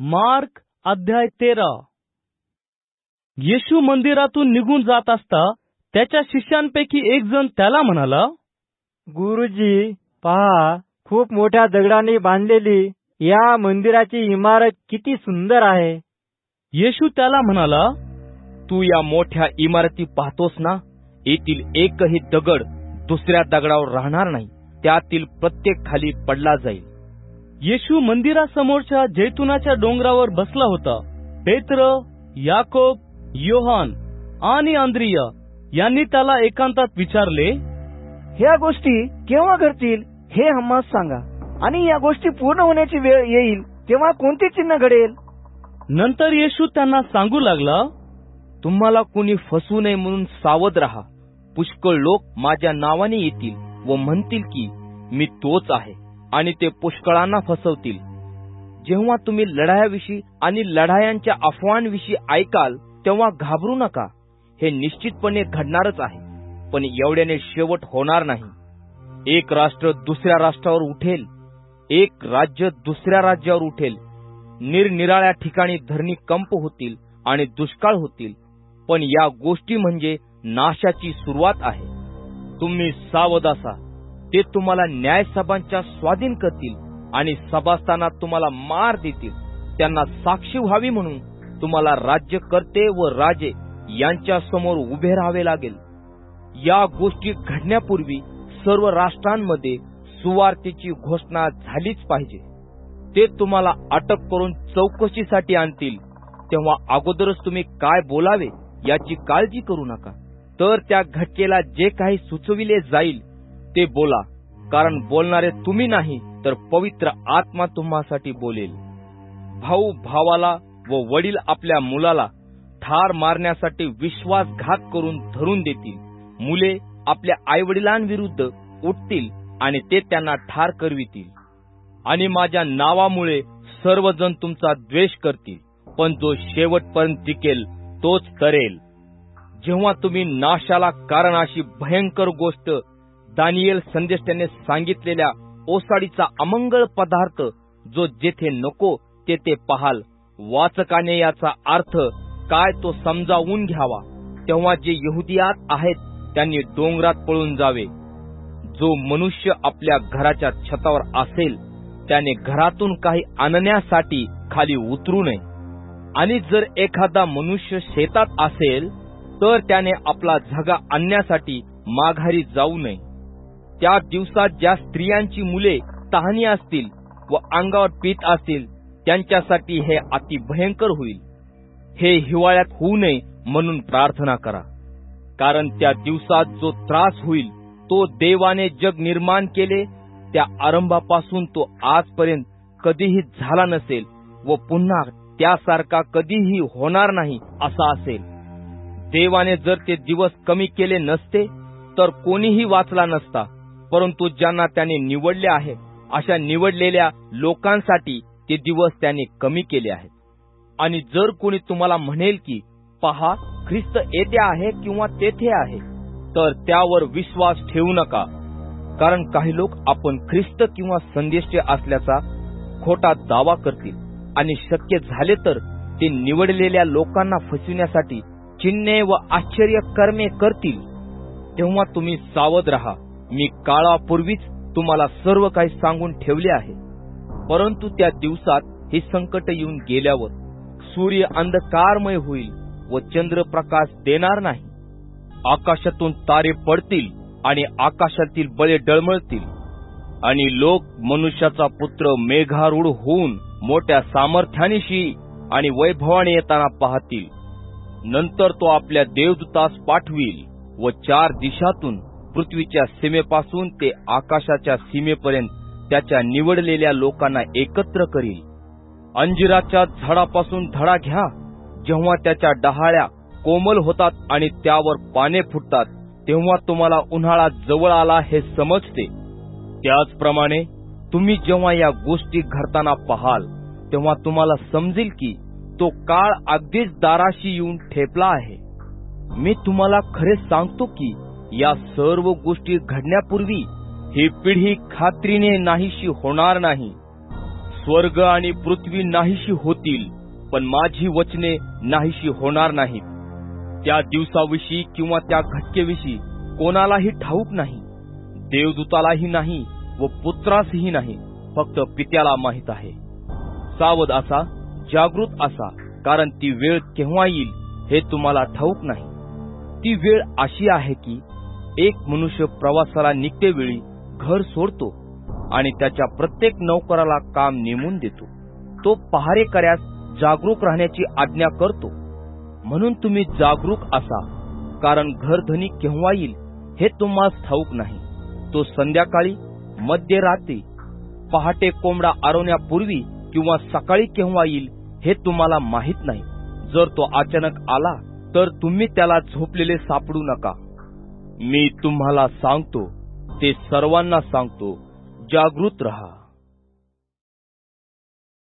Mark अध्याय तेरा. येशू मंदिरातून निघून जात असता त्याच्या शिष्यांपैकी एक जण त्याला म्हणाला गुरुजी पहा खूप मोठ्या दगडाने बांधलेली या मंदिराची इमारत किती सुंदर आहे. येशू त्याला म्हणाला तू या मोठ्या इमारती पाहतोस ना? येथील एकही दगड दुसऱ्या दगडावर राहणार नाही. त्यातील प्रत्येक खाली पडला जाईल. येशू मंदिरासमोरच्या जैतुनाच्या डोंगरावर बसला होता. पेत्र याकोब योहान आणि आंद्रिया यांनी त्याला एकांतात विचारले ह्या गोष्टी केव्हा घडतील हे आम्हाला सांगा. आणि या गोष्टी पूर्ण होण्याची वेळ येईल तेव्हा कोणते चिन्ह घडेल? नंतर येशू त्यांना सांगू लागला तुम्हाला कोणी फसू नये म्हणून सावध राहा. पुष्कळ लोक माझ्या नावाने येतील व म्हणतील की मी तोच आहे. आणि ते पुष्कळांना फसवतील. जेव्हा तुम्ही लढायाविषयी आणि लढायांच्या अफवांविषयी ऐकाल तेव्हा घाबरू नका. हे निश्चितपणे घडणारच आहे. पण एवढ्याने शेवट होणार नाही. एक राष्ट्र दुसऱ्या राष्ट्रावर उठेल. एक राज्य दुसऱ्या राज्यावर उठेल. निरनिराळ्या ठिकाणी धरणी कंप होतील आणि दुष्काळ होतील. पण या गोष्टी म्हणजे नाशाची सुरुवात आहे. तुम्ही सावध असा. ते तुम्हाला न्यायसभांच्या स्वाधीन करतील आणि सभास्थानात तुम्हाला मार देतील. त्यांना साक्षी व्हावी म्हणून तुम्हाला राज्यकर्ते व राजे यांच्या समोर उभे राहावे लागेल. या गोष्टी घडण्यापूर्वी सर्व राष्ट्रांमध्ये सुवार्तेची घोषणा झालीच पाहिजे. ते तुम्हाला अटक करून चौकशीसाठी आणतील. तेव्हा अगोदरच तुम्ही काय बोलावे याची काळजी करू नका. तर त्या घटकेला जे काही सुचविले जाईल ते बोला. कारण बोलणारे तुम्ही नाही तर पवित्र आत्मा तुम्हासाठी बोलेल. भाऊ भावाला व वडील आपल्या मुलाला ठार मारण्यासाठी विश्वासघात करून धरून देतील. मुले आपल्या आईवडिलांविरुद्ध उठतील आणि ते त्यांना ठार करवितील. आणि माझ्या नावामुळे सर्वजण तुमचा द्वेष करतील पण जो शेवटपर्यंत टिकेल तोच करेल जेव्हा तुम्ही नाशाला कारण अशी भयंकर गोष्ट दानियल त्याने सांगितलेल्या ओसाडीचा अमंगळ पदार्थ जो जेथे नको तेथे पाहाल. वाचकाने याचा अर्थ काय तो समजावून घ्यावा. तेव्हा जे यहुदियात आहेत त्यांनी डोंगरात पळून जावे. जो मनुष्य आपल्या घराच्या छतावर असेल त्याने घरातून काही आणण्यासाठी खाली उतरू नये. आणि जर एखादा मनुष्य शेतात असेल तर त्याने आपला झगा आणण्यासाठी माघारी जाऊ नये. त्या दिवसात ज्या स्त्रियांची मुले तहानी असतील व अंगावर पीत असतील त्यांच्यासाठी हे अति भयंकर होईल. हे हिवाळ्यात होऊ नये म्हणून प्रार्थना करा. कारण त्या दिवसात जो त्रास होईल तो देवाने जग निर्माण केले त्या आरंभापासून तो आजपर्यंत कधीही झाला नसेल व पुन्हा त्यासारखा कधीही होणार नाही असा असेल. देवाने जर ते दिवस कमी केले नसते तर कोणीही वाचला नसता. परंतु ज्यांना त्याने निवडले आहे अशा निवडलेल्या लोकांसाठी ते दिवस त्याने कमी केले आहेत. आणि जर कोणी तुम्हाला म्हणेल की पहा ख्रिस्त येथे आहे किंवा तेथे आहे तर त्यावर विश्वास ठेवू नका. कारण काही लोक आपण ख्रिस्त किंवा संदेश असल्याचा खोटा दावा करतील. आणि शक्य झाले तर ते निवडलेल्या लोकांना फसविण्यासाठी चिन्हे व आश्चर्य कर्मे करतील. तेव्हा तुम्ही सावध राहा. मी काळापूर्वीच तुम्हाला सर्व काही सांगून ठेवले आहे. परंतु त्या दिवसात हे संकट येऊन गेल्यावर सूर्य अंधकारमय होईल व चंद्र प्रकाश देणार नाही. आकाशातून तारे पडतील आणि आकाशातील बळे डळमळतील. आणि लोक मनुष्याचा पुत्र मेघारूढ होऊन मोठ्या सामर्थ्यानिशी आणि वैभवाने येताना पाहतील. नंतर तो आपल्या देवदूतास पाठविल व चार दिशातून पृथ्वीच्या सीमेपासून ते आकाशाच्या सीमेपर्यंत त्याच्या निवडलेल्या लोकांना एकत्र करील. अंजिराच्या झाडापासून धडा घ्या. जेव्हा त्याच्या डहाळ्या कोमल होतात आणि त्यावर पाने फुटतात तेव्हा तुम्हाला उन्हाळा जवळ आला हे समजते. त्याचप्रमाणे तुम्ही जेव्हा या गोष्टी घडताना पाहाल तेव्हा तुम्हाला समजेल की तो काळ अगदीच दाराशी येऊन ठेपला आहे. मी तुम्हाला खरे सांगतो की या सर्व गोष्टी घडण्यापूर्वी ही पिढी खात्रीने नाहीशी होणार नाही. स्वर्ग आणि पृथ्वी नाहीशी होतील पण माझी वचने नाहीशी होणार नाहीत. त्या दिवसाविषयी किंवा त्या घटकेविषयी कोणालाही ठाऊक नाही. देवदूतालाही नाही व पुत्रासही नाही फक्त पित्याला माहीत आहे. सावध असा जागृत असा कारण ती वेळ केव्हा येईल हे तुम्हाला ठाऊक नाही. ती वेळ अशी आहे की एक मनुष्य प्रवासाला निघतेवेळी घर सोडतो आणि त्याच्या प्रत्येक नौकराला काम नेमून देतो. तो पहारेकऱ्यास जागरूक राहण्याची आज्ञा करतो. म्हणून तुम्ही जागरूक असा कारण घरधनी केव्हा येईल हे तुम्हाला ठाऊक नाही. तो संध्याकाळी मध्यरात्री पहाटे कोंबडा आरवण्यापूर्वी किंवा सकाळी केव्हा येईल हे तुम्हाला माहीत नाही. जर तो अचानक आला तर तुम्ही त्याला झोपलेले सापडू नका. मी तुम्हाला सांगतो ते सर्वांना सांगतो जागृत रहा.